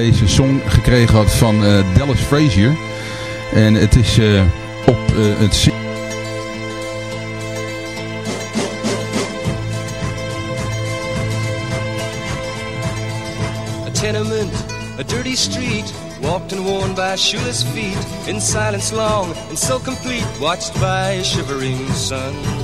deze song gekregen had van uh, Dallas Frazier. En het is uh, op uh, het... A tenement, a dirty street, walked and worn by shoeless feet, in silence long and so complete, watched by a shivering sun.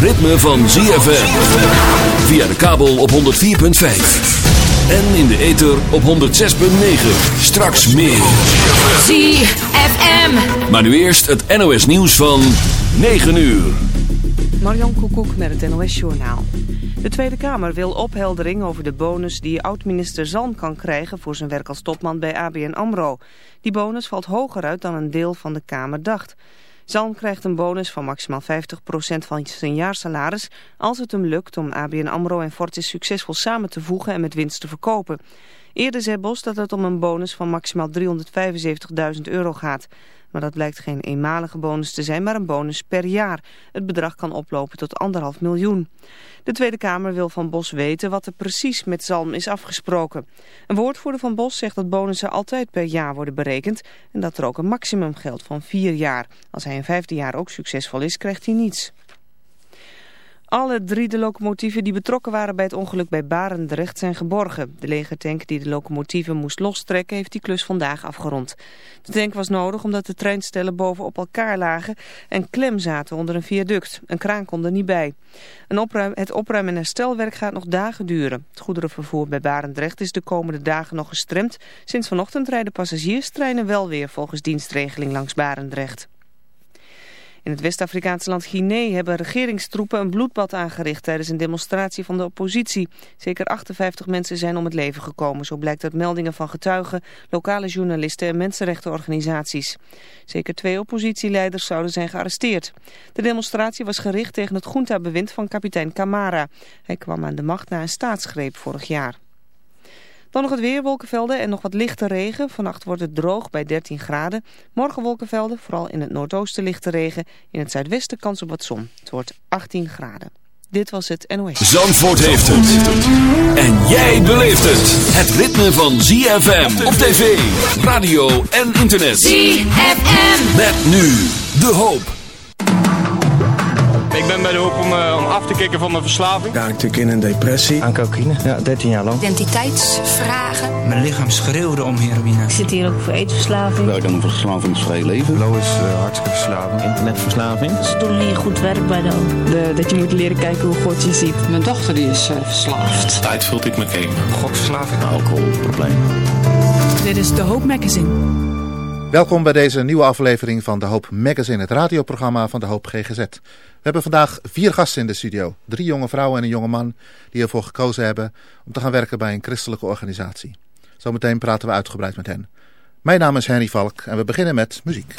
Ritme van ZFM. Via de kabel op 104.5. En in de ether op 106.9. Straks meer. ZFM. Maar nu eerst het NOS nieuws van 9 uur. Marjan Koekoek met het NOS Journaal. De Tweede Kamer wil opheldering over de bonus die oud-minister Zalm kan krijgen voor zijn werk als topman bij ABN AMRO. Die bonus valt hoger uit dan een deel van de Kamer dacht. Zalm krijgt een bonus van maximaal 50% van zijn jaarsalaris als het hem lukt om ABN AMRO en Fortis succesvol samen te voegen en met winst te verkopen. Eerder zei Bos dat het om een bonus van maximaal 375.000 euro gaat. Maar dat blijkt geen eenmalige bonus te zijn, maar een bonus per jaar. Het bedrag kan oplopen tot anderhalf miljoen. De Tweede Kamer wil van Bos weten wat er precies met Zalm is afgesproken. Een woordvoerder van Bos zegt dat bonussen altijd per jaar worden berekend... en dat er ook een maximum geldt van vier jaar. Als hij een vijfde jaar ook succesvol is, krijgt hij niets. Alle drie de locomotieven die betrokken waren bij het ongeluk bij Barendrecht zijn geborgen. De legertank die de locomotieven moest lostrekken heeft die klus vandaag afgerond. De tank was nodig omdat de treinstellen boven op elkaar lagen en klem zaten onder een viaduct. Een kraan kon er niet bij. Een opruim, het opruim- en herstelwerk gaat nog dagen duren. Het goederenvervoer bij Barendrecht is de komende dagen nog gestremd. Sinds vanochtend rijden passagierstreinen wel weer volgens dienstregeling langs Barendrecht. In het West-Afrikaanse land Guinea hebben regeringstroepen een bloedbad aangericht tijdens een demonstratie van de oppositie. Zeker 58 mensen zijn om het leven gekomen, zo blijkt uit meldingen van getuigen, lokale journalisten en mensenrechtenorganisaties. Zeker twee oppositieleiders zouden zijn gearresteerd. De demonstratie was gericht tegen het junta-bewind van kapitein Camara. Hij kwam aan de macht na een staatsgreep vorig jaar. Dan nog het weer, wolkenvelden en nog wat lichte regen. Vannacht wordt het droog bij 13 graden. Morgen wolkenvelden, vooral in het noordoosten lichte regen. In het zuidwesten kans op wat zon. Het wordt 18 graden. Dit was het NOS. Zandvoort heeft het. En jij beleeft het. Het ritme van ZFM op tv, radio en internet. ZFM. Met nu de hoop. Ik ben bij de hoop om, uh, om af te kicken van mijn verslaving. Ja, natuurlijk in een depressie. Aan cocaïne, ja, 13 jaar lang. Identiteitsvragen. Mijn lichaam schreeuwde om heroïne. Ik zit hier ook voor eetverslaving. Ik heb een verslavingsvrij leven. Flow is uh, hartstikke verslaving. Internetverslaving. Ze doen hier goed werk bij de De, dat je moet leren kijken hoe God je ziet. Mijn dochter die is uh, verslaafd. Tijd vult ik met game. Gokverslaving. Alcoholprobleem. Dit is De Hoop Magazine. Welkom bij deze nieuwe aflevering van De Hoop Magazine, het radioprogramma van De Hoop GGZ. We hebben vandaag vier gasten in de studio. Drie jonge vrouwen en een jonge man die ervoor gekozen hebben om te gaan werken bij een christelijke organisatie. Zometeen praten we uitgebreid met hen. Mijn naam is Henny Valk en we beginnen met muziek.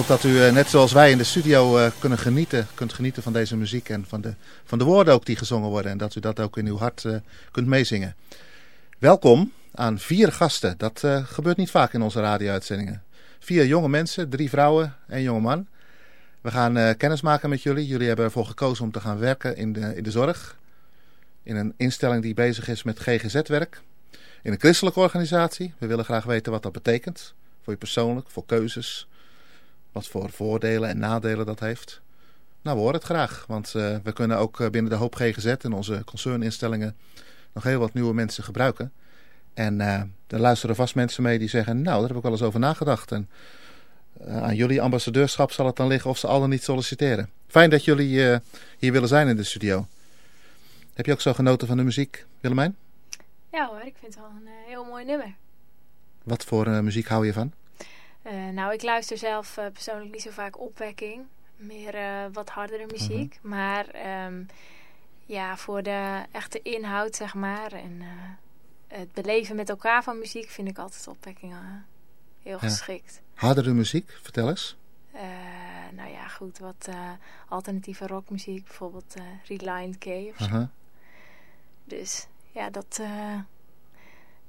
Hoop dat u net zoals wij in de studio kunnen genieten, kunt genieten van deze muziek en van de, van de woorden ook die gezongen worden. En dat u dat ook in uw hart kunt meezingen. Welkom aan vier gasten. Dat gebeurt niet vaak in onze radio-uitzendingen. Vier jonge mensen, drie vrouwen en jonge man. We gaan uh, kennis maken met jullie. Jullie hebben ervoor gekozen om te gaan werken in de, in de zorg. In een instelling die bezig is met GGZ-werk. In een christelijke organisatie. We willen graag weten wat dat betekent. Voor je persoonlijk, voor keuzes. Wat voor voordelen en nadelen dat heeft. Nou, we horen het graag. Want uh, we kunnen ook eh, binnen de hoop GGZ en onze concerninstellingen nog heel wat nieuwe mensen gebruiken. En uh, er luisteren vast mensen mee die zeggen, nou, daar heb ik wel eens over nagedacht. En uh, aan jullie ambassadeurschap zal het dan liggen of ze al niet solliciteren. Fijn dat jullie hier willen zijn in de studio. Heb je ook zo genoten van de muziek, Willemijn? Ja hoor, ik vind het wel een heel mooi nummer. Wat voor muziek hou je van? Nou, ik luister zelf persoonlijk niet zo vaak opwekking. Meer wat hardere muziek. -huh. Maar um, ja, voor de echte inhoud, zeg maar... En, het beleven met elkaar van muziek vind ik altijd opwekking heel geschikt. Hardere muziek, vertel eens. Nou ja, goed, wat alternatieve rockmuziek, bijvoorbeeld Reliant K of. -huh. Dus ja, dat,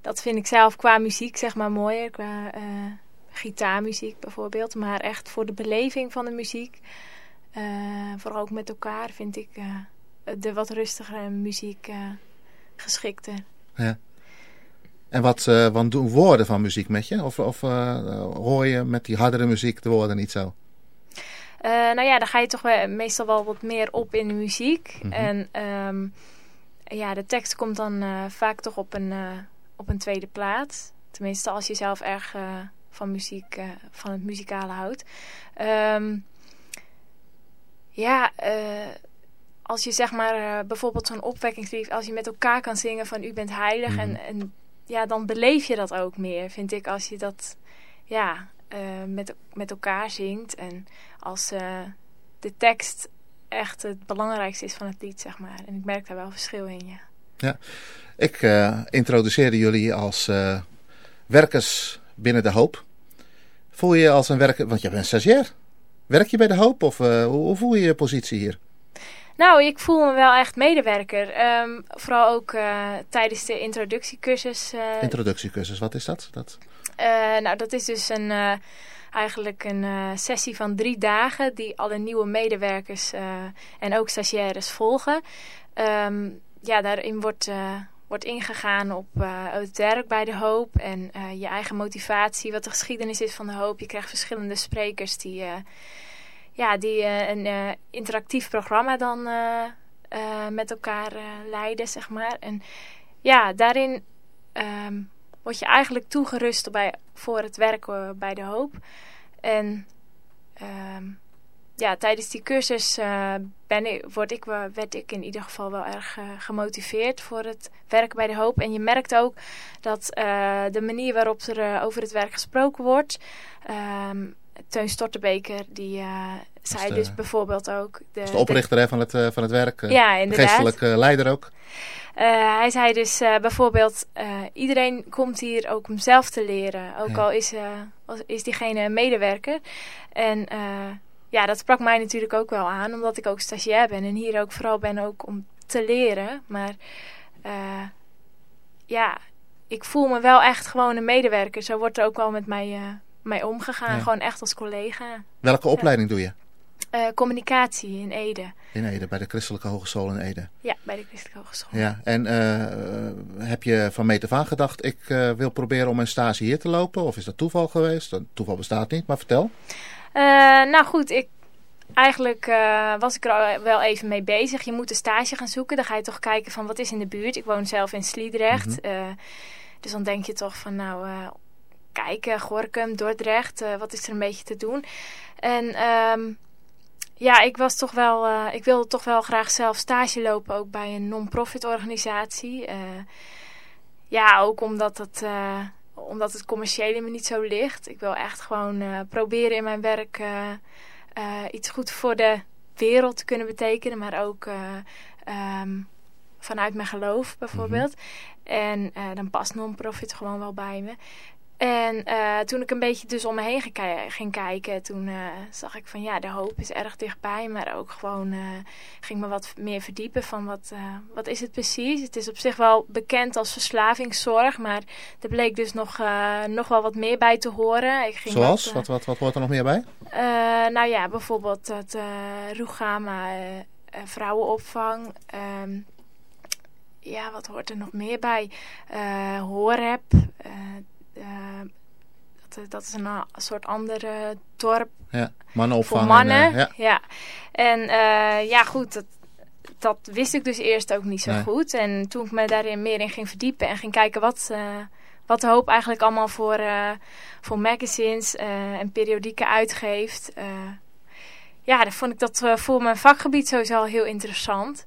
dat vind ik zelf qua muziek zeg maar mooier, qua gitaarmuziek bijvoorbeeld. Maar echt voor de beleving van de muziek, vooral ook met elkaar, vind ik de wat rustigere muziek geschikter. Ja. En wat, uh, wat doen woorden van muziek met je? Of, of uh, hoor je met die hardere muziek de woorden niet zo? Uh, nou ja, dan ga je toch wel, meestal wel wat meer op in de muziek. Mm -hmm. En um, ja, de tekst komt dan vaak toch op een, op een tweede plaats. Tenminste, als je zelf erg van muziek, van het muzikale houdt. Um, ja, als je zeg maar bijvoorbeeld zo'n opwekkingslied, als je met elkaar kan zingen van u bent heilig mm -hmm. en, en ja, dan beleef je dat ook meer, vind ik, als je dat ja, met, met elkaar zingt. En als de tekst echt het belangrijkste is van het lied, zeg maar. En ik merk daar wel verschil in, ja. Ja, ik introduceerde jullie als werkers binnen de hoop. Voel je je als een werker, want je bent stagiair. Werk je bij de hoop of hoe, hoe voel je je positie hier? Nou, ik voel me wel echt medewerker. Um, vooral ook uh, tijdens de introductiecursus. Uh, introductiecursus, wat is dat? dat? Nou, dat is dus een, eigenlijk een sessie van drie dagen die alle nieuwe medewerkers en ook stagiaires volgen. Um, ja, daarin wordt, wordt ingegaan op het werk bij de hoop en je eigen motivatie, wat de geschiedenis is van de hoop. Je krijgt verschillende sprekers die ja, die een interactief programma dan met elkaar leiden, zeg maar. En ja, daarin um, word je eigenlijk toegerust bij, voor het werken bij de hoop. En um, ja, tijdens die cursus ben ik, word ik, werd ik in ieder geval wel erg gemotiveerd voor het werken bij de hoop. En je merkt ook dat de manier waarop er over het werk gesproken wordt... Um, Teun Stortebeker, die uh, zei de, dus bijvoorbeeld ook... De, de oprichter de, van, het, uh, van het werk. Uh, ja, inderdaad. Geestelijke leider ook. hij zei dus bijvoorbeeld, iedereen komt hier ook om zelf te leren. Ook ja. al is, is diegene medewerker. En ja, dat sprak mij natuurlijk ook wel aan, omdat ik ook stagiair ben. En hier ook vooral ben ook om te leren. Maar ja, ik voel me wel echt gewoon een medewerker. Zo wordt er ook wel met mij mee omgegaan. Ja. Gewoon echt als collega. Welke opleiding ja. doe je? Uh, communicatie in Ede. In Ede, bij de Christelijke Hogeschool in Ede. Ja, bij de Christelijke Hogeschool. Ja, en uh, heb je van meet af aan gedacht, ik uh, wil proberen om een stage hier te lopen? Of is dat toeval geweest? Toeval bestaat niet, maar vertel. Nou goed, ik, eigenlijk was ik er wel even mee bezig. Je moet een stage gaan zoeken. Dan ga je toch kijken van wat is in de buurt. Ik woon zelf in Sliedrecht. Mm -hmm. dus dan denk je toch van nou kijken, Gorkum, Dordrecht, wat is er een beetje te doen. En um, ja, ik was toch wel, uh, ik wilde toch wel graag zelf stage lopen, ook bij een non-profit organisatie. Uh, ja, ook omdat het, omdat het commerciële me niet zo ligt. Ik wil echt gewoon proberen in mijn werk iets goed voor de wereld te kunnen betekenen, maar ook um, vanuit mijn geloof bijvoorbeeld. Mm -hmm. En dan past non-profit gewoon wel bij me. En uh, toen ik een beetje dus om me heen ging, kijken, toen uh, zag ik van ja, de hoop is erg dichtbij. Maar ook gewoon uh, ging me wat meer verdiepen van wat, wat is het precies. Het is op zich wel bekend als verslavingszorg, maar er bleek dus nog, nog wel wat meer bij te horen. Ik ging Zoals? Wat, wat, wat, wat hoort er nog meer bij? nou ja, bijvoorbeeld het Rugama vrouwenopvang. Um, ja, wat hoort er nog meer bij? Horeb, uh, dat, dat, is een, een, soort andere dorp. Ja, mannenopvang. Voor mannen, en, ja. ja. En ja, goed, dat, dat wist ik dus eerst ook niet zo nee. goed. En toen ik me daarin meer in ging verdiepen en ging kijken wat, wat de hoop eigenlijk allemaal voor, voor magazines en periodieken uitgeeft. ja, dan vond ik dat voor mijn vakgebied sowieso al heel interessant.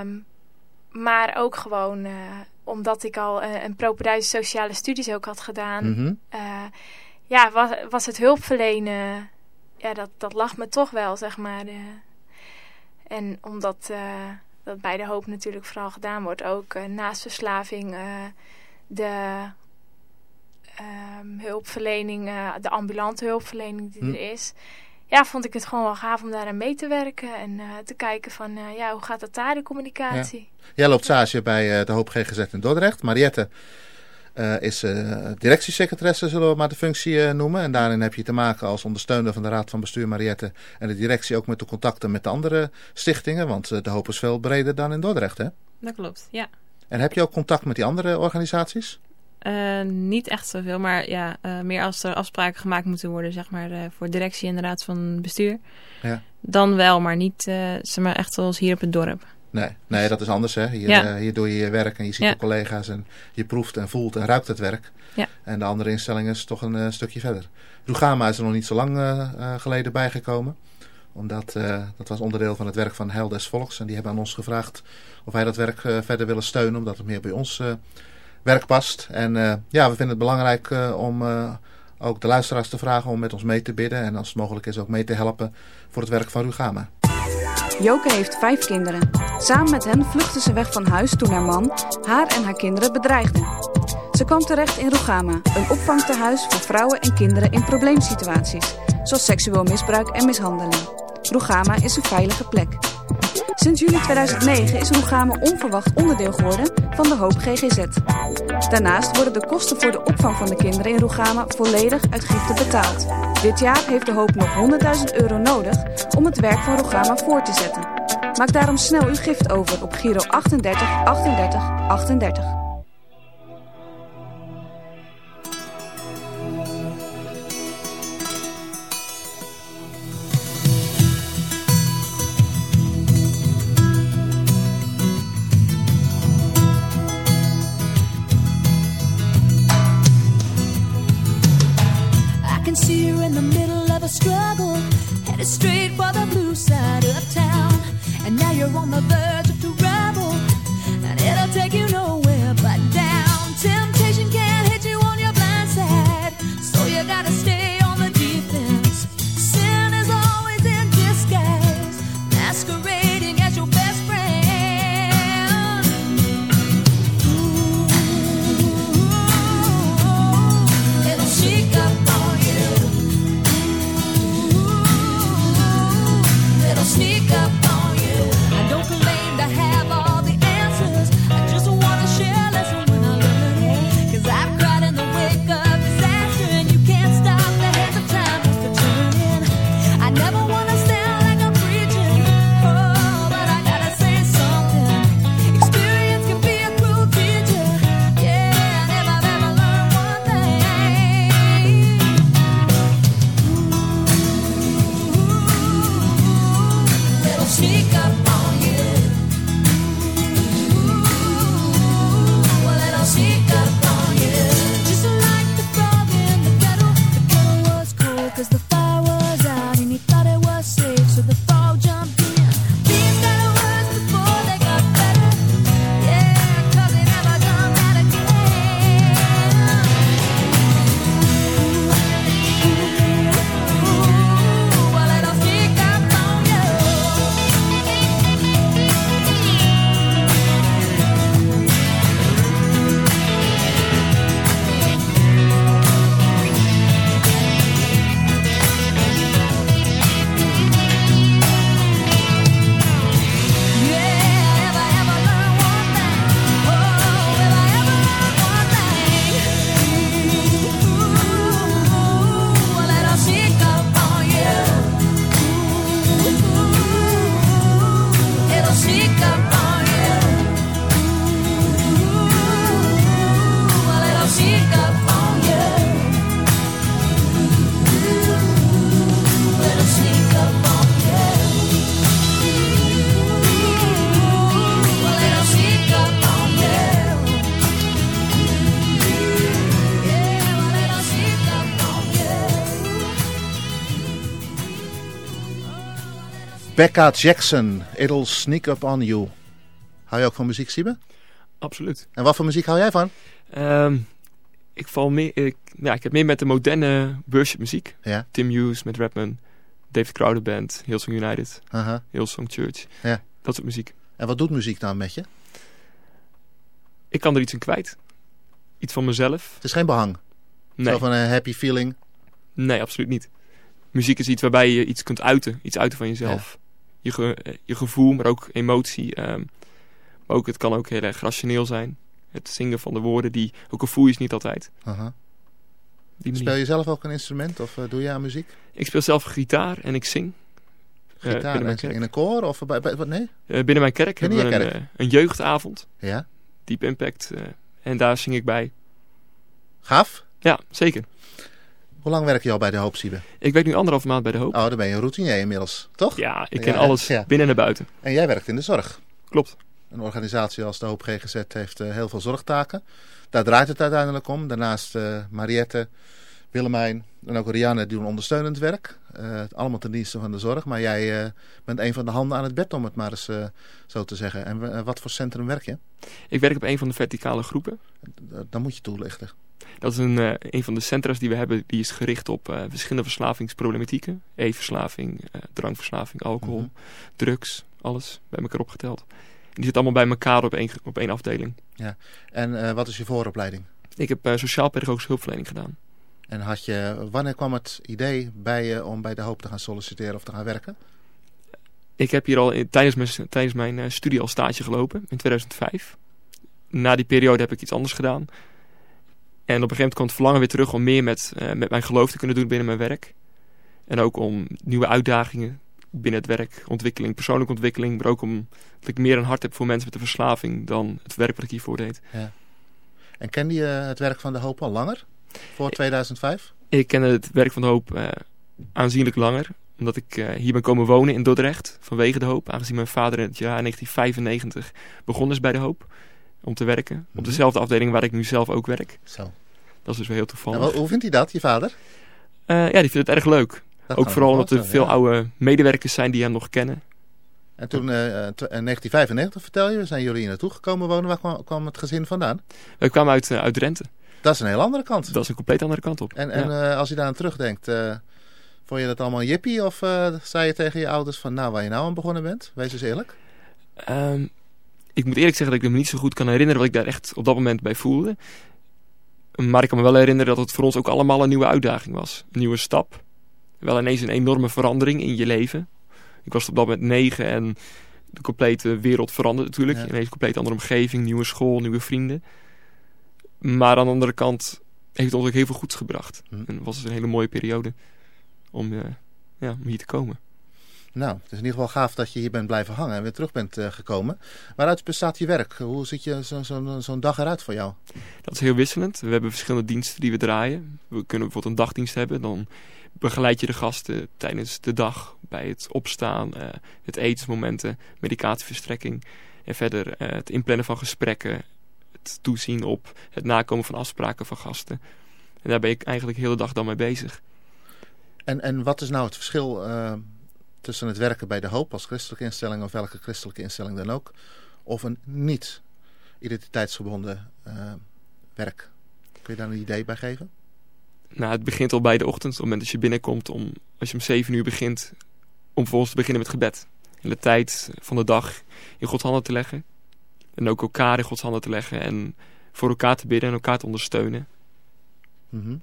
Um, maar ook gewoon omdat ik al uh, een propeduize sociale studies ook had gedaan. Mhm. Mm -hmm. ja, was, was het hulpverlenen... Ja, dat, dat lag me toch wel, zeg maar. en omdat uh, dat bij de hoop natuurlijk vooral gedaan wordt... ook naast verslaving de um, hulpverlening... de ambulante hulpverlening die hm. er is ja, vond ik het gewoon wel gaaf om daar aan mee te werken. En uh, te kijken van, uh, ja, hoe gaat dat daar, de communicatie? Ja. Jij loopt stage bij uh, de Hoop GGZ in Dordrecht. Mariette is directiesecretaresse, zullen we maar de functie noemen. En daarin heb je te maken als ondersteuner van de Raad van Bestuur Mariette. En de directie ook met de contacten met de andere stichtingen. Want de Hoop is veel breder dan in Dordrecht, hè? Dat klopt, ja. En heb je ook contact met die andere organisaties? Uh, niet echt zoveel, maar ja, uh, meer als er afspraken gemaakt moeten worden, zeg maar, uh, voor directie en de raad van bestuur. Ja. Dan wel, maar niet, zeg maar, echt zoals hier op het dorp. Nee, nee dat is anders, hè. Hier, ja. hier doe je je werk en je ziet ja. de collega's en je proeft en voelt en ruikt het werk. Ja. En de andere instelling is toch een stukje verder. Rugama is er nog niet zo lang geleden bijgekomen omdat uh, dat was onderdeel van het werk van Heil des Volks. En die hebben aan ons gevraagd of wij dat werk uh, verder willen steunen. Omdat het meer bij ons uh, werk past. En ja, we vinden het belangrijk om ook de luisteraars te vragen om met ons mee te bidden. En als het mogelijk is ook mee te helpen voor het werk van Rugama. Joke heeft vijf kinderen. Samen met hen vluchtte ze weg van huis toen haar man haar en haar kinderen bedreigde. Ze kwam terecht in Rugama, een opvangtehuis voor vrouwen en kinderen in probleemsituaties, zoals seksueel misbruik en mishandeling. Rugama is een veilige plek. Sinds juli 2009 is Rugama onverwacht onderdeel geworden van de Hoop GGZ. Daarnaast worden de kosten voor de opvang van de kinderen in Rugama volledig uit giften betaald. Dit jaar heeft de Hoop nog 100.000 euro nodig om het werk van Rugama voor te zetten. Maak daarom snel uw gift over op Giro 38 38 38. Struggle, headed straight for the blue side of town. And now you're on the verge Rebecca Jackson, It'll Sneak Up On You. Hou je ook van muziek, Siebe? Absoluut. En wat voor muziek hou jij van? Ehm, ik, val meer, ik, ja, ik heb meer met de moderne worship muziek. Ja. Tim Hughes met Rapman, David Crowder Band, Hillsong United, Aha. Hillsong Church. Ja. Dat soort muziek. En wat doet muziek dan met je? Ik kan er iets in kwijt. Iets van mezelf. Het is geen behang? Nee. Zo van een happy feeling? Nee, absoluut niet. Muziek is iets waarbij je iets kunt uiten. Iets uiten van jezelf. Je, ge- je gevoel, maar ook emotie. ehm, maar ook, het kan ook heel erg rationeel zijn. Het zingen van de woorden, die ook al voel je niet altijd. Aha. Speel je zelf ook een instrument of eh, doe je aan muziek? Ik speel zelf gitaar en ik zing. Eh, Gitaar kerk. in een koor of bij, bij- wat? Nee? Eh, binnen mijn kerk Binnen hebben we je een, een jeugdavond. Ja. Deep Impact. en daar zing ik bij. Gaaf? Ja, zeker. Hoe lang werk je al bij de Hoop, Siebe? Ik werk nu anderhalf maand bij de Hoop. Oh, dan ben je een routinier inmiddels, toch? Ja, ik ken Ja, alles ja. binnen en buiten. En jij werkt in de zorg. Klopt. Een organisatie als de Hoop GGZ heeft eh, heel veel zorgtaken. Daar draait het uiteindelijk om. Daarnaast eh, Mariette, Willemijn en ook Rianne doen ondersteunend werk. Eh, allemaal ten dienste van de zorg. Maar jij bent een van de handen aan het bed, om het maar eens zo te zeggen. En wat voor centrum werk je? Ik werk op een van de verticale groepen. Dan moet je toelichten. Dat is een, eh, een van de centra's die we hebben. Die is gericht op eh, verschillende verslavingsproblematieken. E-verslaving, eh, drankverslaving, alcohol, Mhm. drugs. Alles bij elkaar opgeteld. En die zit allemaal bij elkaar op één, op één afdeling. Ja. En wat is je vooropleiding? Ik heb sociaal-pedagogische hulpverlening gedaan. En had je, wanneer kwam het idee bij je om bij de Hoop te gaan solliciteren of te gaan werken? Ik heb hier al in- tijdens mijn, tijdens mijn studie al stage gelopen in 2005. Na die periode heb ik iets anders gedaan. En op een gegeven moment kwam het verlangen weer terug om meer met, eh, met mijn geloof te kunnen doen binnen mijn werk. En ook om nieuwe uitdagingen binnen het werk, ontwikkeling, persoonlijke ontwikkeling. Maar ook om dat ik meer een hart heb voor mensen met een verslaving dan het werk wat ik hiervoor deed. Ja. En kende je het werk van de Hoop al langer? Voor 2005? Ik ken het werk van de hoop eh, aanzienlijk langer. Omdat ik eh, hier ben komen wonen in Dordrecht vanwege de hoop. Aangezien mijn vader in het jaar 1995 begonnen is bij de hoop. Om te werken. Op dezelfde afdeling waar ik nu zelf ook werk. Zo. Dat is dus wel heel toevallig. hoe vindt hij dat, je vader? Eh, ja, die vindt het erg leuk. ook vooral omdat er veel ja. oude medewerkers zijn die hem nog kennen. En toen, eh, eh, in 1995 vertel je, zijn jullie hier naartoe gekomen wonen. Waar kwam, kwam het gezin vandaan? Wij kwamen uit, uit Drenthe. Dat is een heel andere kant. Dat is een compleet andere kant op. En, en Ja. als je daar aan terugdenkt, vond je dat allemaal jippie? Of zei je tegen je ouders van, nou, waar je nou aan begonnen bent? Wees eens eerlijk. Ehm, ik moet eerlijk zeggen dat ik me niet zo goed kan herinneren wat ik daar echt op dat moment bij voelde. Maar ik kan me wel herinneren dat het voor ons ook allemaal een nieuwe uitdaging was. Een nieuwe stap. Wel ineens een enorme verandering in je leven. Ik was op dat moment negen en de complete wereld veranderde natuurlijk. Ja. Ineens een compleet andere omgeving, nieuwe school, nieuwe vrienden. Maar aan de andere kant heeft het ons ook heel veel goeds gebracht. Hm. En was het een hele mooie periode om, eh, ja, om hier te komen. Nou, het is in ieder geval gaaf dat je hier bent blijven hangen en weer terug bent eh, gekomen. Waaruit bestaat je werk? Hoe ziet je zo- zo- zo'n dag eruit voor jou? Dat is heel wisselend. We hebben verschillende diensten die we draaien. We kunnen bijvoorbeeld een dagdienst hebben. Dan begeleid je de gasten tijdens de dag bij het opstaan, eh, het etensmomenten, medicatieverstrekking. En verder eh, het inplannen van gesprekken, het toezien op het nakomen van afspraken van gasten. En daar ben ik eigenlijk de hele dag dan mee bezig. En, en wat is nou het verschil tussen het werken bij de Hoop als christelijke instelling of welke christelijke instelling dan ook, of een niet identiteitsgebonden eh, werk? Kun je daar een idee bij geven? Nou, het begint al bij de ochtend. Op het moment dat je binnenkomt, om, als je om 7 uur begint, om vervolgens te beginnen met gebed. En de tijd van de dag in Gods handen te leggen. En ook elkaar in Gods handen te leggen. En voor elkaar te bidden en elkaar te ondersteunen. Mhm.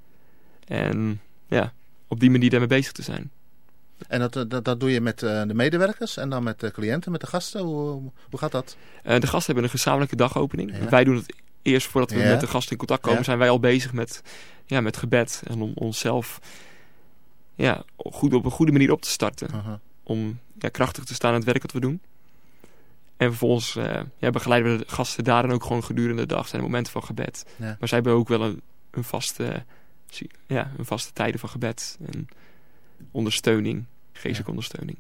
En ja, op die manier daarmee bezig te zijn. En dat, dat, dat doe je met eh, de medewerkers en dan met de cliënten, met de gasten? Hoe, hoe gaat dat? Eh, de gasten hebben een gezamenlijke dagopening. Ja. Wij doen het eerst voordat we Ja. met de gasten in contact komen. Ja. Zijn wij al bezig met, ja, met gebed. En om onszelf ja, goed, op een goede manier op te starten. Om ja, krachtig te staan in het werk dat we doen. En vervolgens eh, ja, begeleiden we de gasten daar dan ook gewoon gedurende de dag. zijn momenten van gebed. Ja. Maar zij hebben ook wel een, een, vaste, ja, een vaste tijden van gebed. En ondersteuning, geestelijke ondersteuning.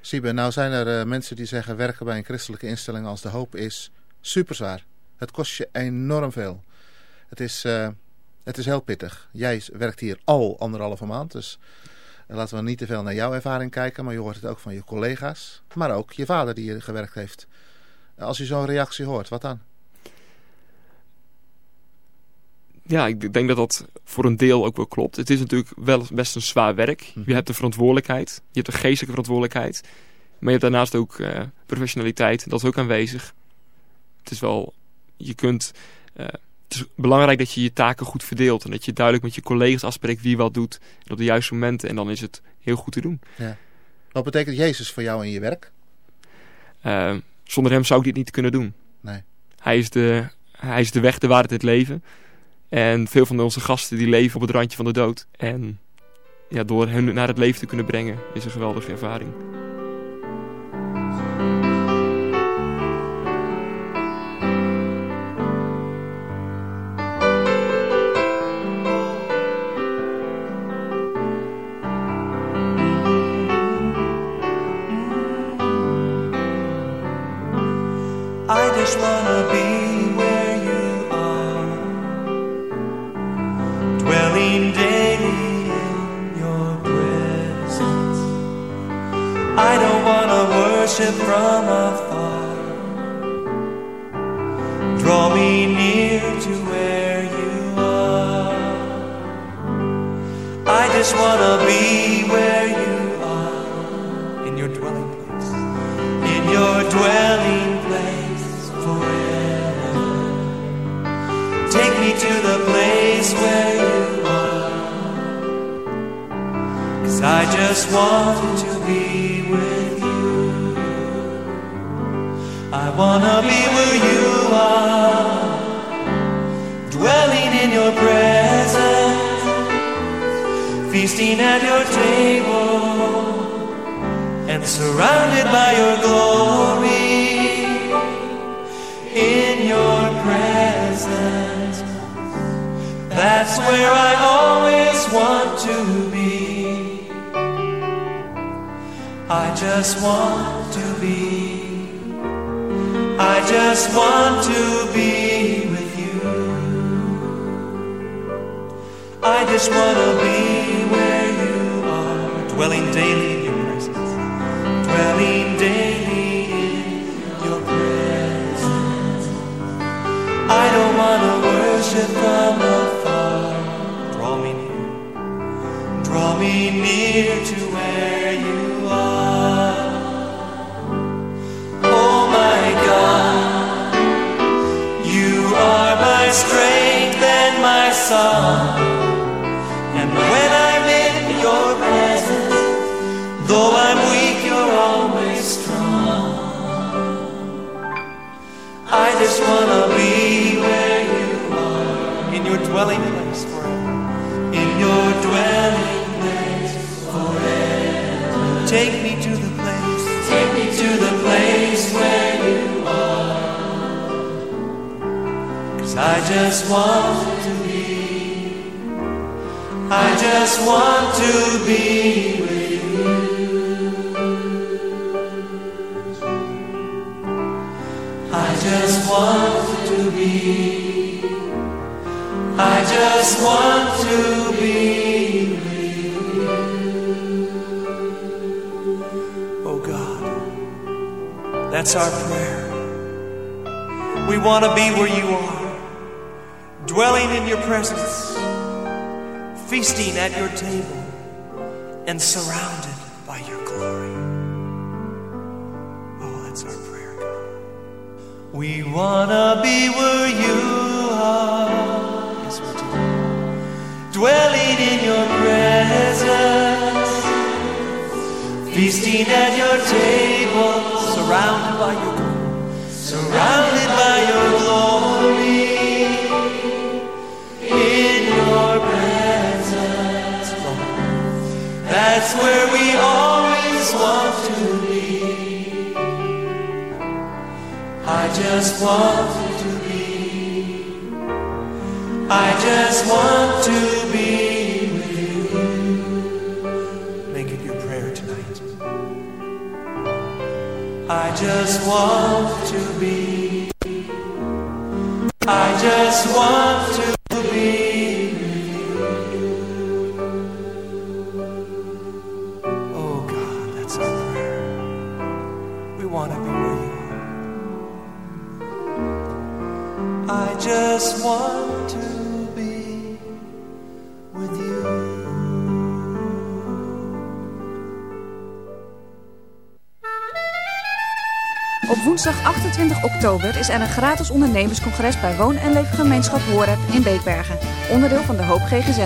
Siebe, nou zijn er eh, mensen die zeggen werken bij een christelijke instelling als de hoop is super zwaar. Het kost je enorm veel. Het is, eh, het is heel pittig. Jij werkt hier al anderhalve maand, dus En laten we niet te veel naar jouw ervaring kijken, maar je hoort het ook van je collega's. Maar ook je vader die hier gewerkt heeft. Als u zo'n reactie hoort, wat dan? Ja, ik denk dat dat voor een deel ook wel klopt. Het is natuurlijk wel best een zwaar werk. Je hebt de verantwoordelijkheid. Je hebt de geestelijke verantwoordelijkheid. Maar je hebt daarnaast ook uh, professionaliteit. Dat is ook aanwezig. Het is wel... Je kunt... Uh, het is belangrijk dat je je taken goed verdeelt. En dat je duidelijk met je collega's afspreekt wie wat doet. En op de juiste momenten. En dan is het heel goed te doen. Ja. Wat betekent Jezus voor jou in je werk? Uh, zonder hem zou ik dit niet kunnen doen. Nee. Hij is de, hij is de weg, de waarheid, het leven. En veel van onze gasten die leven op het randje van de dood. En ja, door hen naar het leven te kunnen brengen is een geweldige ervaring. Worship from afar. Draw me near to where you are. I just wanna be where you are, in your dwelling place, in your dwelling place forever. Take me to the place where you are. Cause I just want to be I wanna be where you are, dwelling in your presence, feasting at your table, and surrounded by your glory in your presence. That's where I always want to be. I just want to be. I just want to be with you. I just want to be where you are, dwelling daily in your presence, dwelling daily in your presence. I don't want to worship from afar. Draw me near, draw me near to just want to be, I just want to be with you. I just want to be, I just want to be with you. Oh God, that's our prayer. We want to be where you are, dwelling in your presence, feasting at your table, and surrounded by your glory. Oh, that's our prayer, God. We want to be where you are. Yes, we do. Dwelling in your presence, feasting at your table, surrounded by your glory, surrounded just want to be. I just want to be with you. Make it your prayer tonight. I just want to be. I just want to woensdag 28 oktober is er een gratis ondernemerscongres bij Woon- en Leefgemeenschap Horeb in Beekbergen, onderdeel van de Hoop GGZ.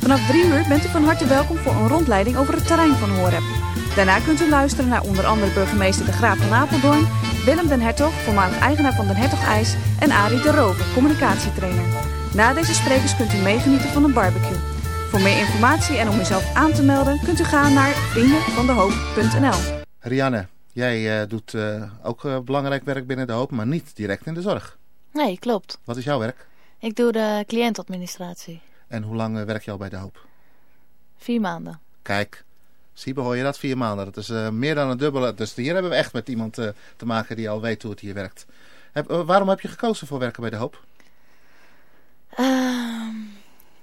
Vanaf 3 uur bent u van harte welkom voor een rondleiding over het terrein van Horeb. Daarna kunt u luisteren naar onder andere burgemeester De Graaf van Apeldoorn, Willem den Hertog, voormalig eigenaar van Den Hertog IJs en Arie de Rover, communicatietrainer. Na deze sprekers kunt u meegenieten van een barbecue. Voor meer informatie en om uzelf aan te melden kunt u gaan naar vriendenvandehoop.nl. Rianne, jij uh, doet uh, ook uh, belangrijk werk binnen de hoop, maar niet direct in de zorg. Nee, klopt. Wat is jouw werk? Ik doe de cliëntadministratie. En hoe lang werk je al bij de hoop? Vier maanden. Kijk, zie hoor je dat? Vier maanden. Dat is meer dan een dubbele. Dus hier hebben we echt met iemand te maken die al weet hoe het hier werkt. Heb, waarom heb je gekozen voor werken bij de hoop? Ehm,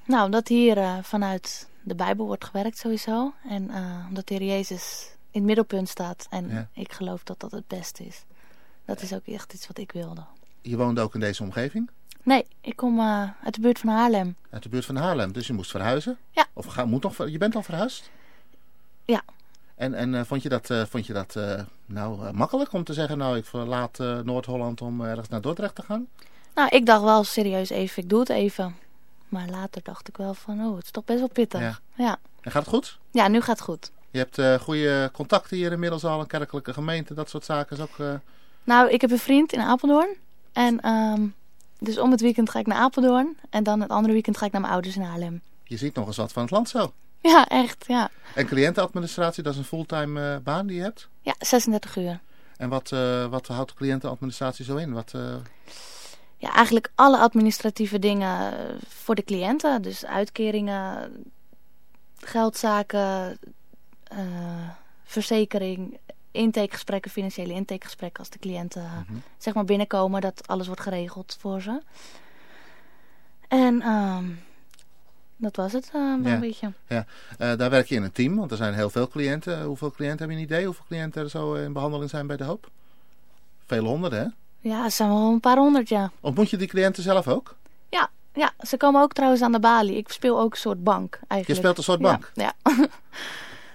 nou, omdat hier vanuit de Bijbel wordt gewerkt sowieso. En omdat de Heer Jezus in het middelpunt staat. En ja. ik geloof dat dat het beste is. Dat is ook echt iets wat ik wilde. Je woonde ook in deze omgeving? Nee, ik kom uh, uit de buurt van Haarlem. Uit de buurt van Haarlem, dus je moest verhuizen? Ja. Of ga, moet nog, je bent al verhuisd? Ja. En, en vond je dat, vond je dat nou makkelijk om te zeggen, nou ik verlaat Noord-Holland om ergens naar Dordrecht te gaan? Nou, ik dacht wel serieus even, ik doe het even. Maar later dacht ik wel van, oh, het is toch best wel pittig. Ja. ja. En gaat het goed? Ja, nu gaat het goed. Je hebt uh, goede contacten hier inmiddels al, een kerkelijke gemeente, dat soort zaken is ook... Uh... Nou, ik heb een vriend in Apeldoorn. En um, dus om het weekend ga ik naar Apeldoorn. En dan het andere weekend ga ik naar mijn ouders in Haarlem. Je ziet nog eens wat van het land zo. Ja, echt, ja. En cliëntenadministratie, dat is een fulltime uh, baan die je hebt? Ja, 36 uur. En wat, wat houdt de cliëntenadministratie zo in? Wat ja, eigenlijk alle administratieve dingen voor de cliënten. Dus uitkeringen, geldzaken, uh, verzekering, intakegesprekken, financiële intakegesprekken als de cliënten mm -hmm. zeg maar binnenkomen. Dat alles wordt geregeld voor ze. En um, dat was het uh, ja. een beetje. Ja, uh, daar werk je in een team, want er zijn heel veel cliënten. Hoeveel cliënten heb je een idee? Hoeveel cliënten er zo in behandeling zijn bij de hoop? Vele honderden, hè? Ja, het zijn wel een paar honderd, ja. Ontmoet je die cliënten zelf ook? Ja, ja, ze komen ook trouwens aan de balie. Ik speel ook een soort bank eigenlijk. Je speelt een soort bank? Ja. ja.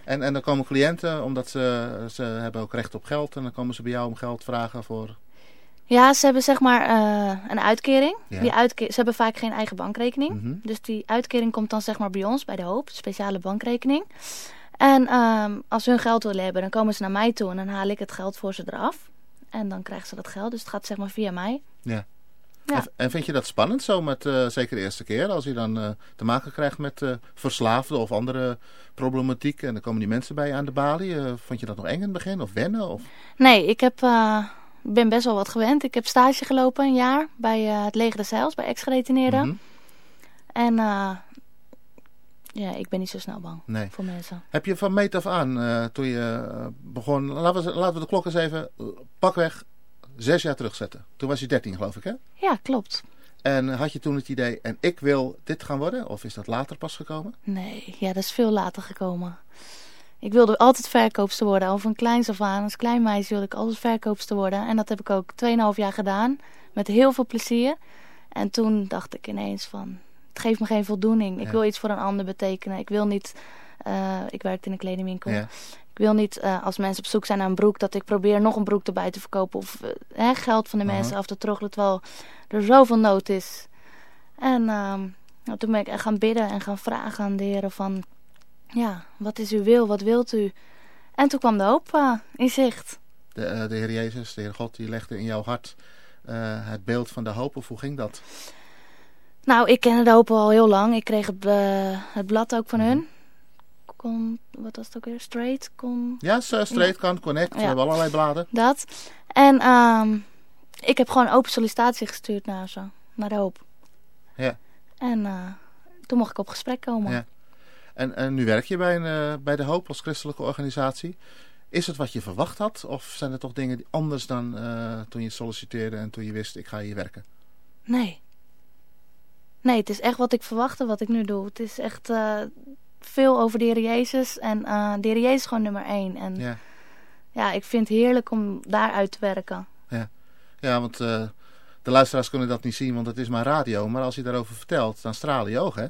en, en dan komen cliënten, omdat ze, ze hebben ook recht op geld. En dan komen ze bij jou om geld vragen voor... Ja, ze hebben zeg maar uh, een uitkering. Ja. Die uitke ze hebben vaak geen eigen bankrekening. Mhm. Mm -hmm. Dus die uitkering komt dan zeg maar bij ons, bij de Hoop. Speciale bankrekening. En um, als ze hun geld willen hebben, dan komen ze naar mij toe. En dan haal ik het geld voor ze eraf. En dan krijgen ze dat geld. Dus het gaat zeg maar via mij. Ja. Ja. En, vind je dat spannend zo met, uh, zeker de eerste keer, als je dan uh, te maken krijgt met uh, verslaafden of andere problematiek en dan komen die mensen bij je aan de balie. vond je dat nog eng in het begin of wennen? Of? Nee, ik heb, ben best wel wat gewend. Ik heb stage gelopen een jaar bij het leger de Zeils, bij ex-geretineerden. Mhm. Mm -hmm. En ja, ik ben niet zo snel bang nee. voor mensen. Heb je van meet af aan, toen je begon... Laten we, laten we de klok eens even pakweg zes jaar terugzetten. Toen was je dertien, geloof ik, hè? Ja, klopt. En had je toen het idee, en ik wil dit gaan worden? Of is dat later pas gekomen? Nee, ja, dat is veel later gekomen. Ik wilde altijd verkoopster worden. Al van kleins af aan, als klein meisje wilde ik altijd verkoopster worden. En dat heb ik ook 2,5 jaar gedaan. Met heel veel plezier. En toen dacht ik ineens van... Het geeft me geen voldoening. Ik Ja. wil iets voor een ander betekenen. Ik wil niet... eh, ik werkte in een kledingwinkel. Ja. Ik wil niet, eh, als mensen op zoek zijn naar een broek... dat ik probeer nog een broek erbij te verkopen... of eh, hè, geld van de mensen af te troggelen... terwijl er zoveel nood is. En ehm, nou, toen ben ik echt gaan bidden en gaan vragen aan de heren van... Ja, wat is uw wil? Wat wilt u? En toen kwam de hoop in zicht. De, eh, de Heer Jezus, de Heer God, die legde in jouw hart eh, het beeld van de hoop. Of hoe ging dat? Nou, ik kende de hoop al heel lang. Ik kreeg het, het blad ook van hun. Wat was het ook weer? Straight? Kom... Ja, eh, straight kan, connect. We Ja. hebben allerlei bladen. Dat. En ehm, ik heb gewoon open sollicitatie gestuurd naar ze. Naar de hoop. Ja. En eh, toen mocht ik op gesprek komen. Ja. En, en nu werk je bij, een, eh, bij de Hoop als christelijke organisatie. Is het wat je verwacht had? Of zijn er toch dingen anders dan toen je solliciteerde en toen je wist ik ga hier werken? Nee. Nee, het is echt wat ik verwachtte wat ik nu doe. Het is echt veel over de Heer Jezus. En eh de Heer Jezus is gewoon nummer één. En ja. Ja, ik vind het heerlijk om daaruit te werken. ja. ja want eh, de luisteraars kunnen dat niet zien, want het is maar radio. Maar als je daarover vertelt, dan stralen je ogen, hè?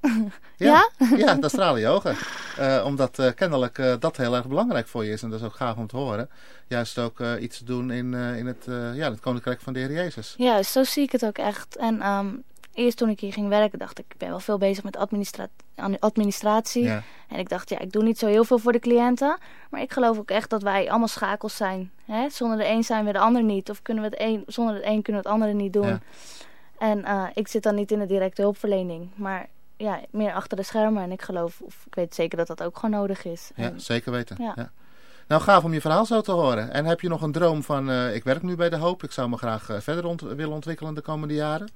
Ja? ja, daar stralen je ogen. Eh, omdat kennelijk dat heel erg belangrijk voor je is. En dat is ook gaaf om te horen. Juist ook iets te doen in, in het, ja, het koninkrijk van de Heer Jezus. Ja, zo zie ik het ook echt. En ehm, eerst toen ik hier ging werken, dacht ik, ik ben wel veel bezig met administra an- administratie. Ja. En ik dacht, ja, ik doe niet zo heel veel voor de cliënten. Maar ik geloof ook echt dat wij allemaal schakels zijn. Hè? Zonder de een zijn we de ander niet. Of kunnen we het een, zonder het een kunnen we het andere niet doen. Ja. En eh, ik zit dan niet in de directe hulpverlening. Maar ja, meer achter de schermen. En ik geloof, of ik weet zeker dat dat ook gewoon nodig is. Ja, En- zeker weten. Ja. Ja. Nou, gaaf om je verhaal zo te horen. En heb je nog een droom van, eh, ik werk nu bij De Hoop. Ik zou me graag eh, verder ont- willen ontwikkelen de komende jaren.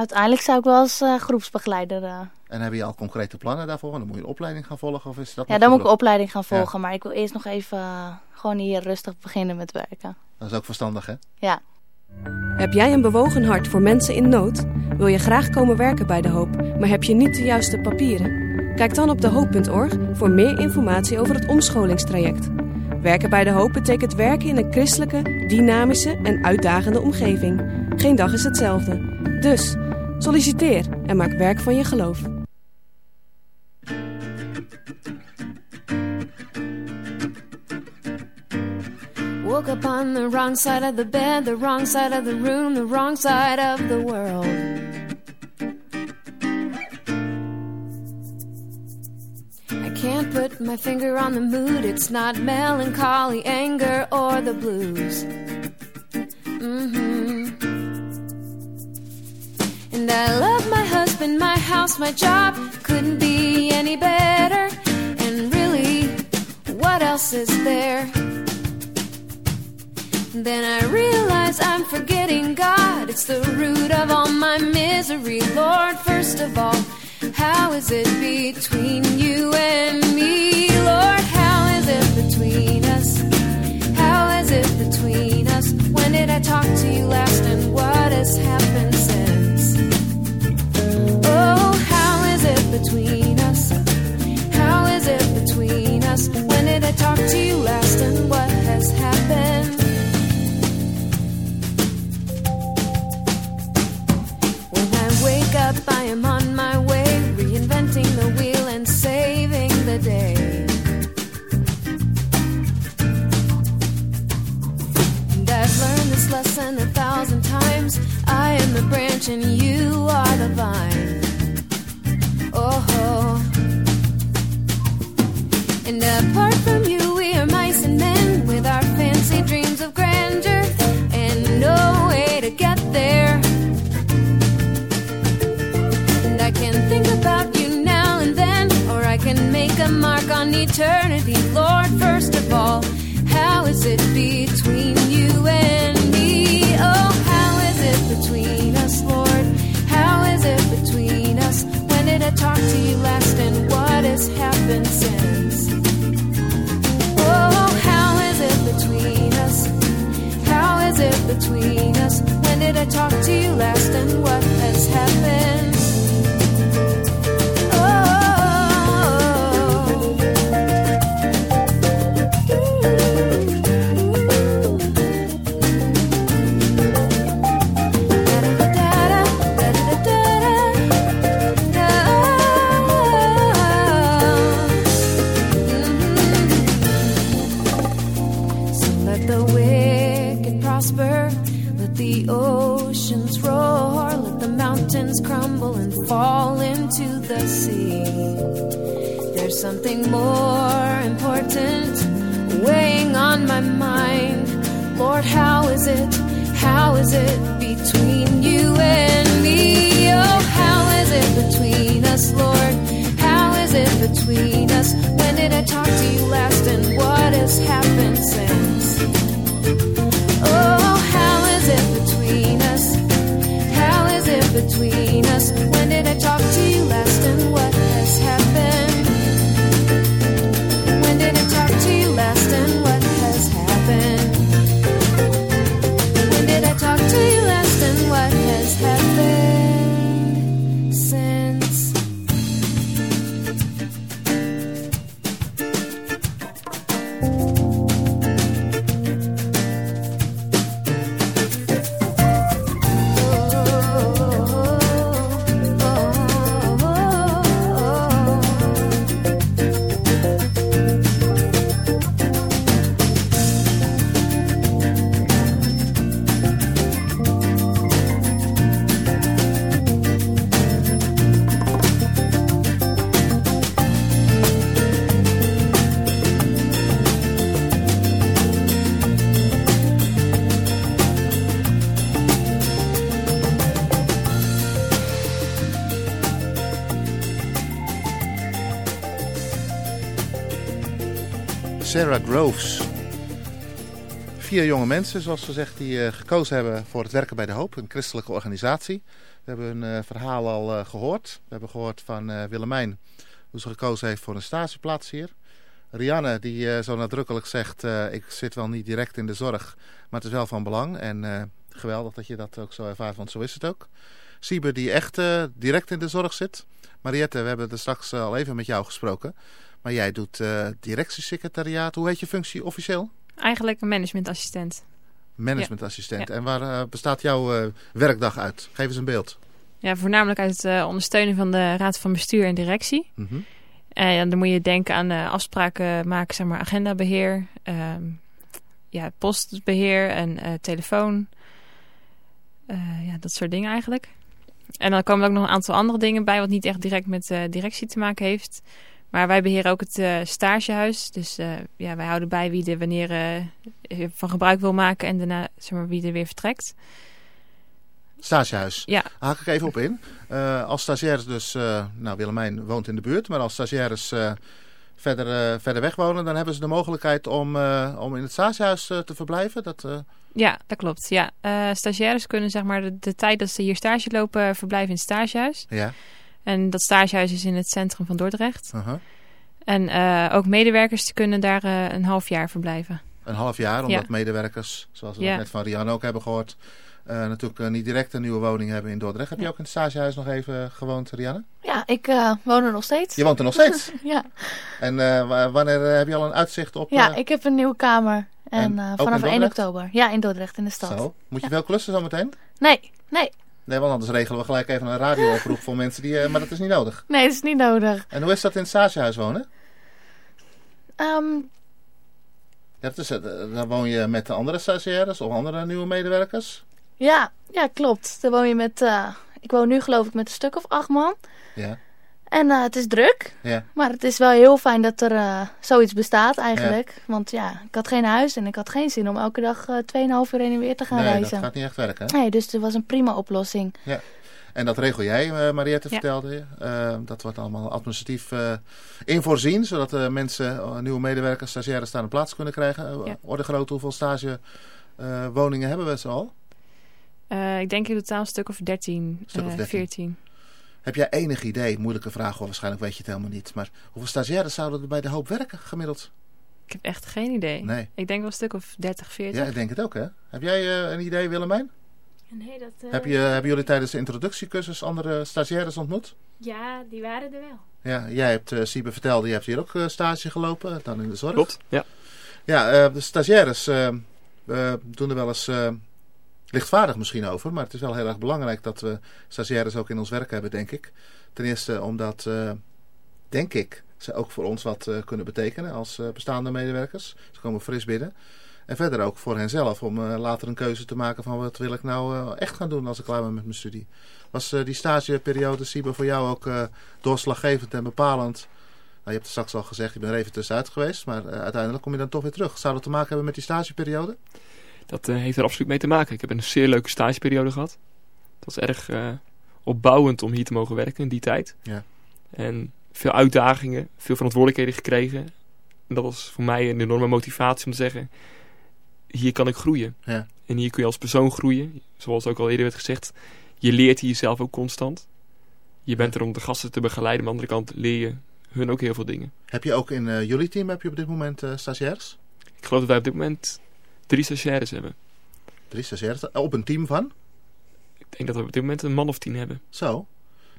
Uiteindelijk zou ik wel als eh, groepsbegeleider... eh, En heb je al concrete plannen daarvoor? Dan moet je een opleiding gaan volgen? Of is dat ja, dan moet ik een opleiding gaan Ja. volgen. Maar ik wil eerst nog even eh, gewoon hier rustig beginnen met werken. Dat is ook verstandig, hè? Ja. Heb jij een bewogen hart voor mensen in nood? Wil je graag komen werken bij De Hoop, maar heb je niet de juiste papieren? Kijk dan op dehoop.org voor meer informatie over het omscholingstraject. Werken bij De Hoop betekent werken in een christelijke, dynamische en uitdagende omgeving. Geen dag is hetzelfde. Dus, solliciteer en maak werk van je geloof. Woke up on the wrong side of the bed, the wrong side of the room, the wrong side of the world. Can't put my finger on the mood, it's not melancholy, anger, or the blues. hmm And I love my husband, my house, my job, couldn't be any better. And really, what else is there? Then I realize I'm forgetting God. It's the root of all my misery. Lord, first of all, how is it between you and me? Lord, how is it between us? How is it between us? When did I talk to you last and what has happened since? Oh, how is it between us? How is it between us? When did I talk to you last and what has happened? When I wake up, I am on my way, the wheel and saving the day. And I've learned this lesson a thousand times. I am the branch and you are the vine. Oh, and apart from you, we are mice and men with our fancy dreams of grandeur and no way to get there. Mark on eternity. Lord, first of all, how is it between you and me? Oh, how is it between us, Lord? How is it between us? When did I talk to you last and what has happened since? Oh, how is it between us? How is it between us? When did I talk to you last and what has happened? Sarah Groves. Vier jonge mensen, zoals gezegd, die uh, gekozen hebben voor het werken bij De Hoop, een christelijke organisatie. We hebben hun uh, verhaal al uh, gehoord. We hebben gehoord van Willemijn hoe ze gekozen heeft voor een stageplaats hier. Rianne, die zo nadrukkelijk zegt, ik zit wel niet direct in de zorg, maar het is wel van belang. En geweldig dat je dat ook zo ervaart, want zo is het ook. Siebe, die echt direct in de zorg zit. Mariette, we hebben er straks al even met jou gesproken. Maar jij doet uh, directiesecretariaat. Hoe heet je functie officieel? Eigenlijk een managementassistent. Managementassistent. Ja. En waar uh, bestaat jouw uh, werkdag uit? Geef eens een beeld. Ja, voornamelijk uit het ondersteunen van de raad van bestuur en directie. Mm -hmm. En dan moet je denken aan afspraken maken, zeg maar agendabeheer, ja, postbeheer en telefoon. ja, dat soort dingen eigenlijk. En dan komen er ook nog een aantal andere dingen bij, wat niet echt direct met directie te maken heeft. Maar wij beheren ook het uh, stagehuis. Dus uh, ja, wij houden bij wie er wanneer van gebruik wil maken en daarna zeg maar, wie er weer vertrekt. Stagehuis. Ja. Haak ik even op in. als stagiaires dus, nou Willemijn woont in de buurt, maar als stagiaires verder, verder weg wonen, dan hebben ze de mogelijkheid om, om in het stagehuis te verblijven. Dat, ja, dat klopt. Ja. Uh, stagiaires kunnen zeg maar de, de, tijd dat ze hier stage lopen verblijven in het stagehuis. Ja. En dat stagehuis is in het centrum van Dordrecht. Uh -huh. En uh, ook medewerkers kunnen daar uh, een half jaar verblijven. Een half jaar, omdat ja. medewerkers, zoals we ja. net van Rian ook hebben gehoord, natuurlijk niet direct een nieuwe woning hebben in Dordrecht. Heb ja. je ook in het stagehuis nog even gewoond, Rianne? Ja, ik woon er nog steeds. Je woont er nog steeds? ja. En wanneer heb je al een uitzicht op... Ja, ik heb een nieuwe kamer. En, en uh, vanaf 1 oktober. Ja, in Dordrecht in de stad. Zo. Moet je ja. veel klussen zo meteen? Nee, nee. Nee, want anders regelen we gelijk even een radiooproep voor mensen die... Uh, maar dat is niet nodig. Nee, dat is niet nodig. En hoe is dat in het stagehuis wonen? Um, ja, dat is, dan woon je met de andere stagiaires of andere nieuwe medewerkers? Ja, ja klopt. Dan woon je met... Uh, ik woon nu geloof ik met een stuk of acht man. Ja. En uh, het is druk. Ja. Maar het is wel heel fijn dat er uh, zoiets bestaat eigenlijk. Ja. Want ja, ik had geen huis en ik had geen zin om elke dag uh, 2,5 uur heen en weer te gaan nee, reizen. dat gaat niet echt werken. Hè? Nee, dus het was een prima oplossing. Ja. En dat regel jij, Mariette, vertelde je. dat wordt allemaal administratief invoorzien. Zodat mensen, nieuwe medewerkers, stagiaires staan een plaats kunnen krijgen. Ja. Orde groot, hoeveel stagewoningen hebben we zo al? ik denk in totaal een stuk of 13, stuk of 13. 14. Heb jij enig idee, moeilijke vraag hoor, waarschijnlijk weet je het helemaal niet. Maar hoeveel stagiaires zouden er bij de hoop werken gemiddeld? Ik heb echt geen idee. Nee. Ik denk wel een stuk of 30, 40. Ja, ik denk het ook hè. Heb jij uh, een idee Willemijn? Nee, dat... Uh... Heb je, hebben jullie tijdens de introductiecursus andere stagiaires ontmoet? Ja, die waren er wel. Ja, jij hebt, uh, Siebe vertelde, je hebt hier ook uh, stage gelopen, dan in de zorg. Klopt, ja. Ja, de stagiaires doen er wel eens lichtvaardig misschien over, maar het is wel heel erg belangrijk dat we stagiaires ook in ons werk hebben, denk ik. Ten eerste omdat, uh, denk ik, ze ook voor ons wat uh, kunnen betekenen als uh, bestaande medewerkers. Ze komen fris binnen. En verder ook voor henzelf om later een keuze te maken van wat wil ik nou echt gaan doen als ik klaar ben met mijn studie. Was die stageperiode, Siebe, voor jou ook doorslaggevend en bepalend? Nou, je hebt het straks al gezegd, je bent er even tussenuit geweest, maar uiteindelijk kom je dan toch weer terug. Zou dat te maken hebben met die stageperiode? Dat uh, heeft er absoluut mee te maken. Ik heb een zeer leuke stageperiode gehad. Het was erg uh, opbouwend om hier te mogen werken in die tijd. Ja. En veel uitdagingen, veel verantwoordelijkheden gekregen. En dat was voor mij een enorme motivatie om te zeggen... hier kan ik groeien. Ja. En hier kun je als persoon groeien. Zoals ook al eerder werd gezegd. Je leert hier jezelf ook constant. Je bent er om de gasten te begeleiden. Maar aan de andere kant leer je hun ook heel veel dingen. Heb je ook in uh, jullie team heb je op dit moment stagiairs? Ik geloof dat wij op dit moment drie stagiaires hebben. Drie stagiaires? Op een team van? Ik denk dat we op dit moment een man of tien hebben. Zo.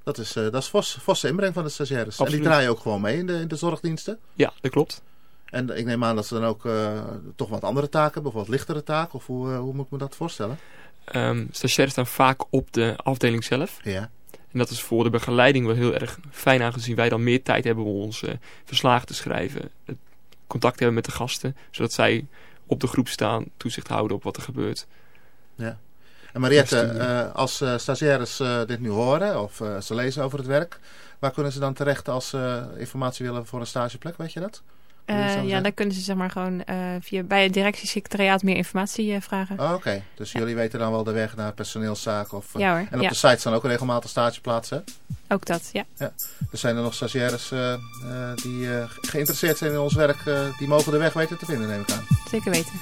Dat is, uh, dat is forse inbreng van de stagiaires. Absoluut. En die draaien ook gewoon mee in de, in de zorgdiensten? Ja, dat klopt. En ik neem aan dat ze dan ook uh, toch wat andere taken, bijvoorbeeld lichtere taken, of hoe, uh, hoe moet ik me dat voorstellen? Um, stagiaires staan vaak op de afdeling zelf. Ja. En dat is voor de begeleiding wel heel erg fijn, aangezien wij dan meer tijd hebben om onze verslagen te schrijven. Het contact hebben met de gasten, zodat zij op de groep staan, toezicht houden op wat er gebeurt. Ja. En Mariette, uh, als uh, stagiaires uh, dit nu horen of ze lezen over het werk, waar kunnen ze dan terecht als ze informatie willen voor een stageplek, weet je dat? Eh, ja, dan kunnen ze zeg maar gewoon eh, via, bij het directiesecretariaat meer informatie eh, vragen. Oh, oké, dus jullie weten dan wel de weg naar personeelszaken? Of, ja hoor, En op de site staan ook regelmatig stageplaatsen? Ook dat, ja. ja. Er zijn er nog stagiaires die geïnteresseerd zijn in ons werk. die mogen de weg weten te vinden, neem ik aan. Zeker weten.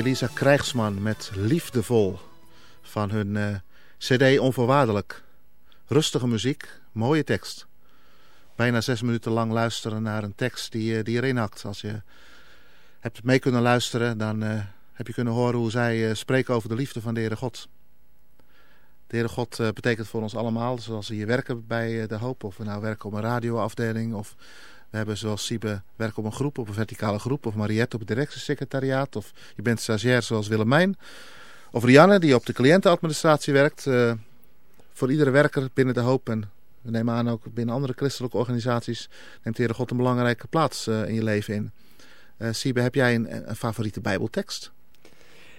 Elisa Krijgsman met Liefdevol van hun eh, cd Onvoorwaardelijk. Rustige muziek, mooie tekst. Bijna zes minuten lang luisteren naar een tekst die, eh, die erin hakt. Als je hebt mee kunnen luisteren, dan eh, heb je kunnen horen hoe zij spreken over de liefde van de Heere God. De Heere God betekent voor ons allemaal, zoals we hier werken bij De Hoop, of we nou werken op een radioafdeling, of we hebben zoals Siebe werken op een groep, op een verticale groep, of Mariette op het directiesecretariaat, of je bent stagiair zoals Willemijn, of Rianne die op de cliëntenadministratie werkt. eh, voor iedere werker binnen De Hoop en we nemen aan ook binnen andere christelijke organisaties neemt de Heere God een belangrijke plaats eh, in je leven in. Eh Siebe, heb jij een, een favoriete bijbeltekst?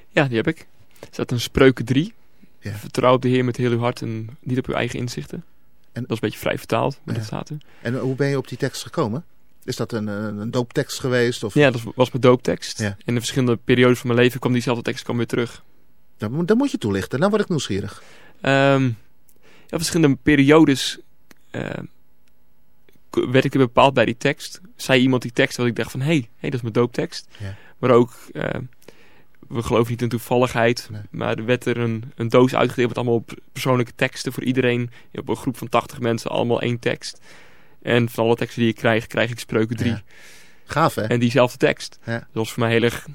Ja, die heb ik. Er staat een Spreuken 3. Ja. Vertrouw op de Heer met heel uw hart en niet op uw eigen inzichten. En, dat is een beetje vrij vertaald, maar dat staat er. En hoe ben je op die tekst gekomen? Is dat een, een, dooptekst geweest? Of? Ja, dat was mijn dooptekst. In de verschillende periodes van mijn leven kwam diezelfde tekst kwam weer terug. Dat, moet- je toelichten, dan word ik nieuwsgierig. Ehm ja, verschillende periodes ehm, werd ik er bepaald bij die tekst. Zei iemand die tekst dat ik dacht van, hé, hey, hey, dat is mijn dooptekst. Ja. Maar ook, ehm, we geloven niet in toevalligheid. Maar er werd er een, een doos uitgedeeld met allemaal persoonlijke teksten voor iedereen. Op een groep van 80 mensen, allemaal één tekst. En van alle teksten die ik krijg, krijg ik spreuken 3. Ja. Gaaf hè? En diezelfde tekst. Ja. Dat was voor mij heel erg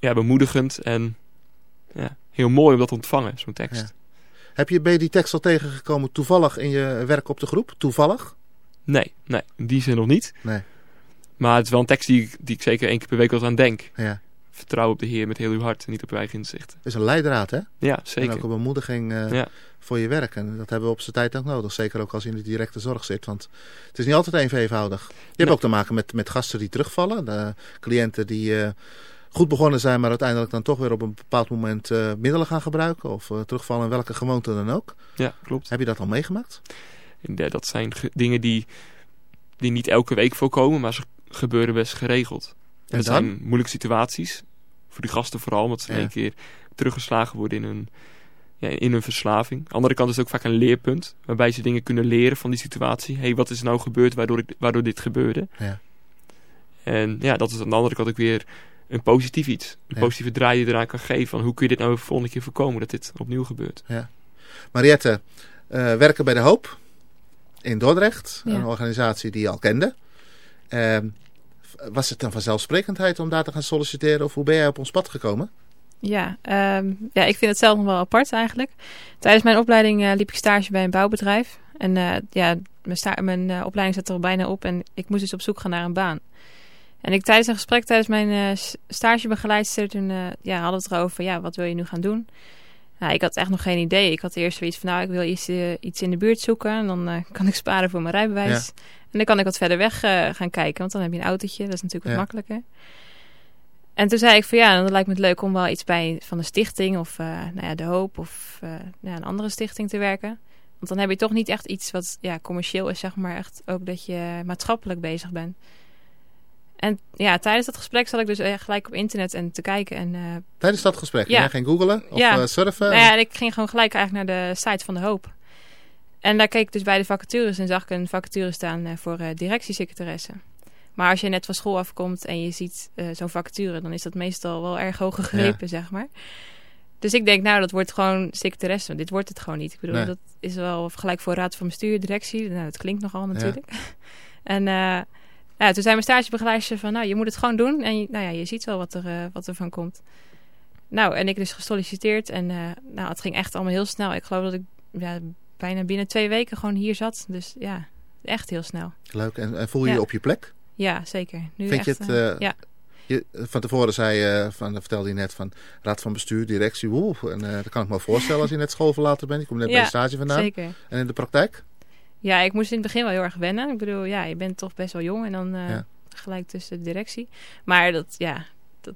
ja, bemoedigend en ja, heel mooi om dat te ontvangen, zo'n tekst. Ja. Heb je, ben je die tekst al tegengekomen toevallig in je werk op de groep? Toevallig? Nee, nee, in die zin nog niet. Nee. Maar het is wel een tekst die, ik- die ik zeker één keer per week wel eens aan denk. Ja. Vertrouw op de Heer met heel uw hart en niet op uw eigen inzicht. is een leidraad hè? Ja, zeker. En ook een bemoediging eh, Ja. voor je werk. En dat hebben we op zijn tijd ook nodig. Zeker ook als je in de directe zorg zit. Want het is niet altijd even eenvoudig. Je hebt Nee. ook te maken met, met gasten die terugvallen. De cliënten die eh, goed begonnen zijn, maar uiteindelijk dan toch weer op een bepaald moment eh, middelen gaan gebruiken. Of terugvallen in welke gewoonte dan ook. Ja, klopt. Heb je dat al meegemaakt? Dat zijn ge- dingen die, die niet elke week voorkomen, maar ze gebeuren best geregeld. En, En dat dan? zijn moeilijke situaties. Voor die gasten vooral, omdat ze in Ja. één keer teruggeslagen worden in hun, ja, in hun verslaving. Aan de andere kant is het ook vaak een leerpunt, waarbij ze dingen kunnen leren van die situatie. Hé, hey, wat is er nou gebeurd waardoor, ik, waardoor dit gebeurde? Ja. En ja, dat is aan de andere kant ook weer een positief iets. Een Ja. positieve draai die je eraan kan geven. Van hoe kun je dit nou de volgende keer voorkomen dat dit opnieuw gebeurt. Ja. Mariette, eh, werken bij De Hoop in Dordrecht. Ja. Een organisatie die je al kende. Ehm, was het een vanzelfsprekendheid om daar te gaan solliciteren? Of hoe ben jij op ons pad gekomen? Ja, ehm, ja, ik vind het zelf nog wel apart eigenlijk. Tijdens mijn opleiding eh, liep ik stage bij een bouwbedrijf. En eh, ja, mijn, mijn eh, opleiding zat er bijna op en ik moest dus op zoek gaan naar een baan. En ik tijdens een gesprek tijdens mijn stagebegeleidster, toen ja, hadden we het erover, ja, wat wil je nu gaan doen? Nou, ik had echt nog geen idee. Ik had eerst zoiets van, nou, ik wil iets, eh, iets in de buurt zoeken. En dan eh, kan ik sparen voor mijn rijbewijs. Ja. En dan kan ik wat verder weg eh, gaan kijken, want dan heb je een autootje. Dat is natuurlijk wat Ja. makkelijker. En toen zei ik van ja, dan lijkt me het leuk om wel iets bij van een stichting of nou ja, De Hoop of ja, een andere stichting te werken. Want dan heb je toch niet echt iets wat ja, commercieel is, zeg maar. Echt ook dat je maatschappelijk bezig bent. En ja, tijdens dat gesprek zat ik dus eh, gelijk op internet en te kijken. En, eh, Tijdens dat gesprek? Ja. Jij ging googlen of ja. eh, surfen? Nou ja, en ik ging gewoon gelijk eigenlijk naar de site van De Hoop. En daar keek ik dus bij de vacatures en zag ik een vacature staan voor eh, directiesecretaresse. Maar als je net van school afkomt en je ziet zo'n vacature, dan is dat meestal wel erg hoog gegrepen, zeg maar. Dus ik denk, nou, dat wordt gewoon secretaresse. Dit wordt het gewoon niet. Ik bedoel, Nee. dat is wel gelijk voor raad van bestuur, directie. Nou, dat klinkt nogal natuurlijk. en ja, toen zei mijn stagebegeleider van, nou, je moet het gewoon doen. En je- nou ja, je ziet wel wat er, eh, wat er van komt. Nou, en ik dus gesolliciteerd. En eh, nou, het ging echt allemaal heel snel. Ik geloof dat ik ja, bijna binnen twee weken gewoon hier zat. Dus ja, echt heel snel. Leuk. En, en voel je Ja. je op je plek? Ja, zeker. Nu Vind je het... eh, ja. je, van tevoren zei je, van, vertelde je net van raad van bestuur, directie, woe. En dat kan ik me voorstellen als je net schoolverlaten bent. Je komt net bij de stage vandaan. zeker. En in de praktijk? Ja, ik moest in het begin wel heel erg wennen. Ik bedoel, ja, je bent toch best wel jong en dan eh, Ja. gelijk tussen de directie. Maar dat, ja, dat,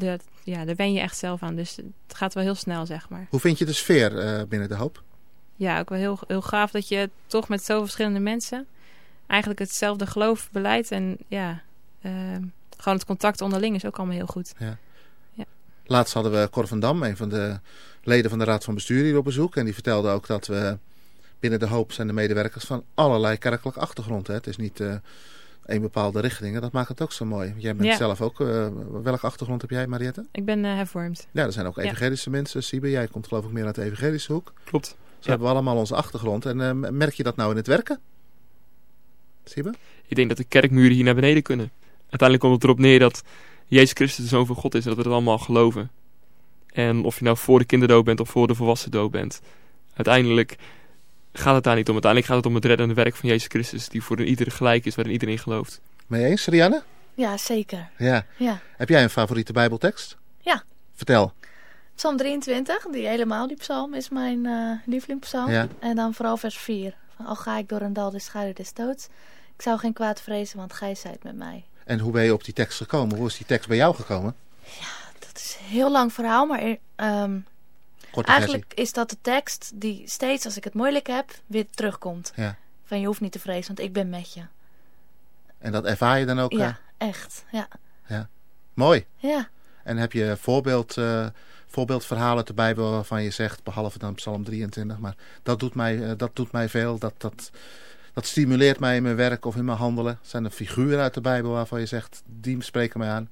dat, ja, daar ben je echt zelf aan. Dus het gaat wel heel snel, zeg maar. Hoe vind je de sfeer eh, binnen de hoop? Ja, ook wel heel, heel gaaf dat je toch met zoveel verschillende mensen eigenlijk hetzelfde geloof beleidt. En ja, ehm, gewoon het contact onderling is ook allemaal heel goed. Ja. Ja. Laatst hadden we Cor van Dam, een van de leden van de Raad van Bestuur hier op bezoek. En die vertelde ook dat we binnen de hoop zijn de medewerkers van allerlei kerkelijke achtergrond. Hè. Het is niet eh, een bepaalde richting. En dat maakt het ook zo mooi. Jij bent Ja. zelf ook... eh, welke achtergrond heb jij, Mariette? Ik ben eh, hervormd. Ja, er zijn ook Ja. evangelische mensen. Siebe, jij komt geloof ik meer uit de evangelische hoek. Klopt. Ja. hebben we allemaal onze achtergrond. En eh, merk je dat nou in het werken? Siebe? Ik denk dat de kerkmuren hier naar beneden kunnen. Uiteindelijk komt het erop neer dat Jezus Christus de Zoon van God is en dat we dat allemaal geloven. En of je nou voor de kinderdood bent of voor de volwassen dood bent. Uiteindelijk gaat het daar niet om. Uiteindelijk gaat het om het reddende werk van Jezus Christus. Die voor iedereen gelijk is, waarin iedereen gelooft. Mee eens, Rianne? Ja, zeker. Ja. Ja. Heb jij een favoriete bijbeltekst? Ja. Vertel. Psalm 23, die helemaal die psalm is mijn uh, lievelingspsalm. Ja. En dan vooral vers 4. Al ga ik door een dal de schaduw des doods. Ik zou geen kwaad vrezen, want gij zijt met mij. En hoe ben je op die tekst gekomen? Hoe is die tekst bij jou gekomen? Dat is een heel lang verhaal, maar ehm, Korte eigenlijk is dat de tekst die steeds als ik het moeilijk heb, weer terugkomt. Ja. Van je hoeft niet te vrezen, want ik ben met je. En dat ervaar je dan ook? Ja, eh? echt. Ja. ja. Mooi. Ja. En heb je voorbeeld, uh, voorbeeldverhalen uit de Bijbel waarvan je zegt, behalve dan Psalm 23, maar dat doet mij, uh, dat doet mij veel, dat, dat, dat stimuleert mij in mijn werk of in mijn handelen. Zijn er figuren uit de Bijbel waarvan je zegt, die spreken mij aan?